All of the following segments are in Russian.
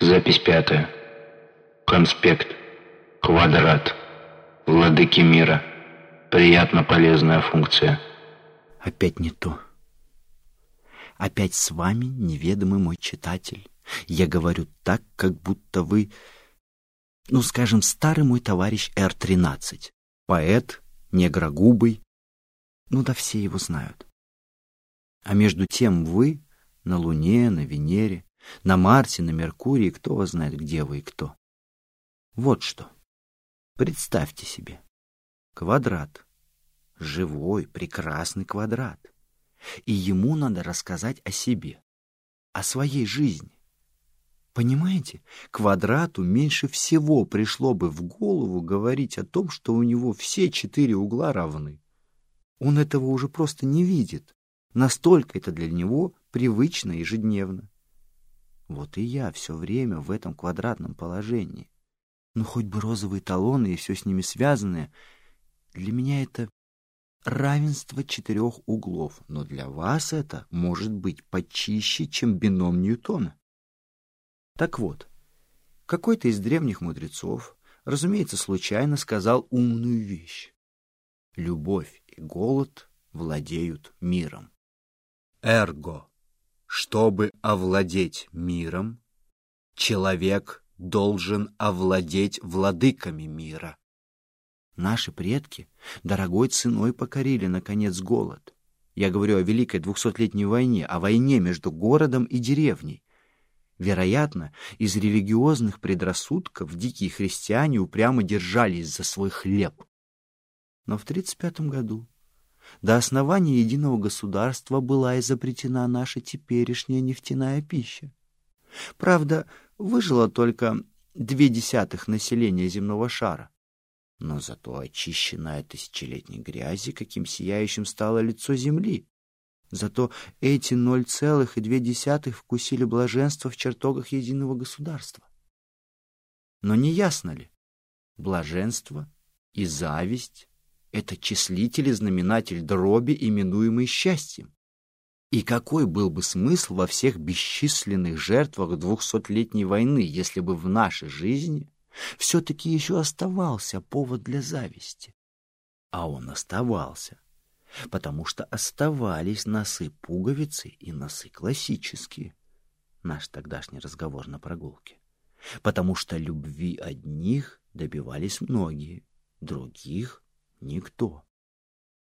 Запись пятая. Конспект. Квадрат. Владыки мира. Приятно полезная функция. Опять не то. Опять с вами неведомый мой читатель. Я говорю так, как будто вы, ну, скажем, старый мой товарищ Р-13. Поэт, негрогубый. Ну да все его знают. А между тем вы на Луне, на Венере, на Марсе, на Меркурии, кто вас знает, где вы и кто. Вот что. Представьте себе. Квадрат. Живой, прекрасный квадрат. И ему надо рассказать о себе, о своей жизни. Понимаете, квадрату меньше всего пришло бы в голову говорить о том, что у него все четыре угла равны. Он этого уже просто не видит. Настолько это для него привычно ежедневно. Вот и я все время в этом квадратном положении. Ну, хоть бы розовые талоны и все с ними связанное. Для меня это равенство четырех углов, но для вас это может быть почище, чем бином Ньютона. Так вот, какой-то из древних мудрецов, разумеется, случайно сказал умную вещь. Любовь и голод владеют миром. Эрго чтобы овладеть миром, человек должен овладеть владыками мира. Наши предки дорогой ценой покорили, наконец, голод. Я говорю о Великой двухсотлетней войне, о войне между городом и деревней. Вероятно, из религиозных предрассудков дикие христиане упрямо держались за свой хлеб. Но в 1935 году до основания единого государства была изобретена наша теперешняя нефтяная пища. Правда, выжило только две десятых населения земного шара. Но зато очищенное тысячелетней грязи, каким сияющим стало лицо земли. Зато эти ноль целых и две десятых вкусили блаженство в чертогах единого государства. Но не ясно ли? Блаженство и зависть это числитель и знаменатель дроби, именуемый счастьем. И какой был бы смысл во всех бесчисленных жертвах двухсотлетней войны, если бы в нашей жизни все-таки еще оставался повод для зависти? А он оставался, потому что оставались носы пуговицы и носы классические. Наш тогдашний разговор на прогулке. Потому что любви одних добивались многие, других Никто.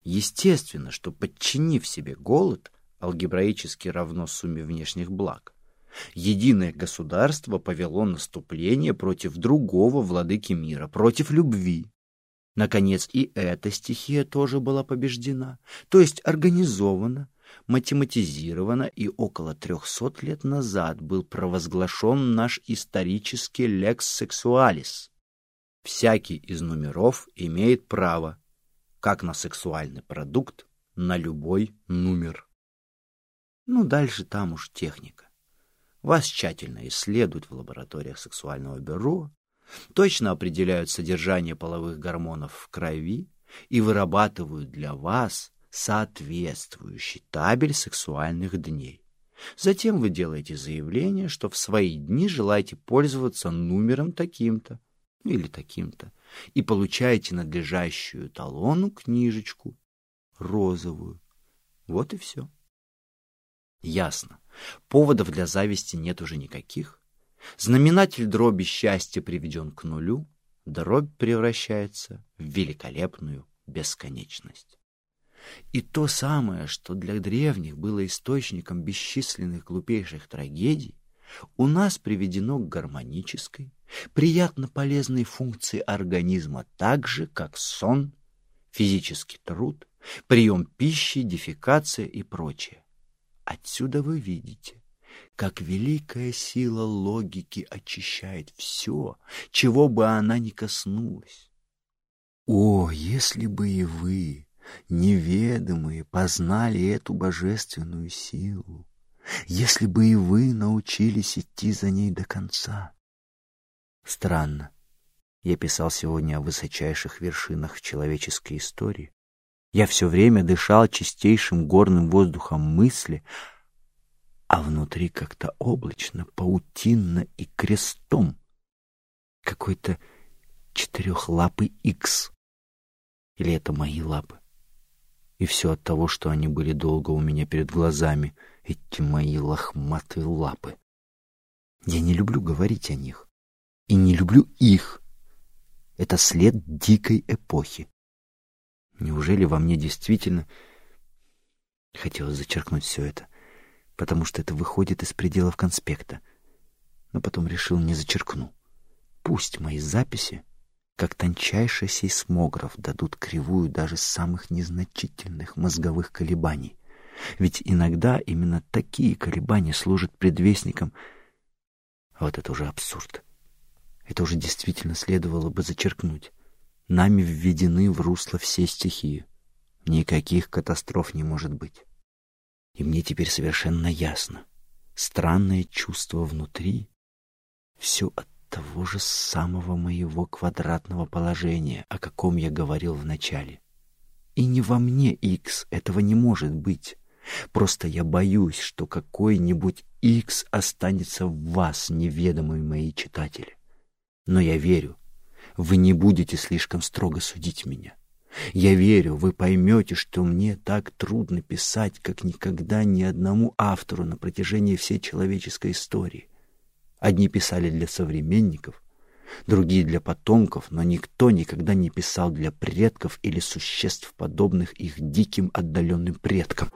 Естественно, что подчинив себе голод, алгебраически равно сумме внешних благ, единое государство повело наступление против другого владыки мира, против любви. Наконец, и эта стихия тоже была побеждена, то есть организована, математизирована, и около трехсот лет назад был провозглашен наш исторический лекс сексуалис, Всякий из номеров имеет право, как на сексуальный продукт, на любой номер. Ну, дальше там уж техника. Вас тщательно исследуют в лабораториях сексуального бюро, точно определяют содержание половых гормонов в крови и вырабатывают для вас соответствующий табель сексуальных дней. Затем вы делаете заявление, что в свои дни желаете пользоваться номером таким-то, или таким-то, и получаете надлежащую талону книжечку, розовую. Вот и все. Ясно. Поводов для зависти нет уже никаких. Знаменатель дроби счастья приведен к нулю, дробь превращается в великолепную бесконечность. И то самое, что для древних было источником бесчисленных глупейших трагедий, у нас приведено к гармонической, приятно полезной функции организма, так же, как сон, физический труд, прием пищи, дефекация и прочее. Отсюда вы видите, как великая сила логики очищает все, чего бы она ни коснулась. О, если бы и вы, неведомые, познали эту божественную силу, если бы и вы научились идти за ней до конца. Странно. Я писал сегодня о высочайших вершинах человеческой истории. Я все время дышал чистейшим горным воздухом мысли, а внутри как-то облачно, паутинно и крестом. Какой-то четырехлапый икс. Или это мои лапы? И все от того, что они были долго у меня перед глазами, эти мои лохматые лапы. Я не люблю говорить о них. И не люблю их. Это след дикой эпохи. Неужели во мне действительно хотелось зачеркнуть все это? потому что это выходит из пределов конспекта. Но потом решил не зачеркну. Пусть мои записи, как тончайший сейсмограф, дадут кривую даже самых незначительных мозговых колебаний. Ведь иногда именно такие колебания служат предвестником. Вот это уже абсурд. Это уже действительно следовало бы зачеркнуть. Нами введены в русло все стихии. Никаких катастроф не может быть. И мне теперь совершенно ясно. Странное чувство внутри — все от того же самого моего квадратного положения, о каком я говорил в начале. И не во мне, X, этого не может быть. Просто я боюсь, что какой-нибудь X останется в вас, неведомые мои читатели. Но я верю, вы не будете слишком строго судить меня. Я верю, вы поймете, что мне так трудно писать, как никогда ни одному автору на протяжении всей человеческой истории. Одни писали для современников, другие для потомков, но никто никогда не писал для предков или существ, подобных их диким отдаленным предкам.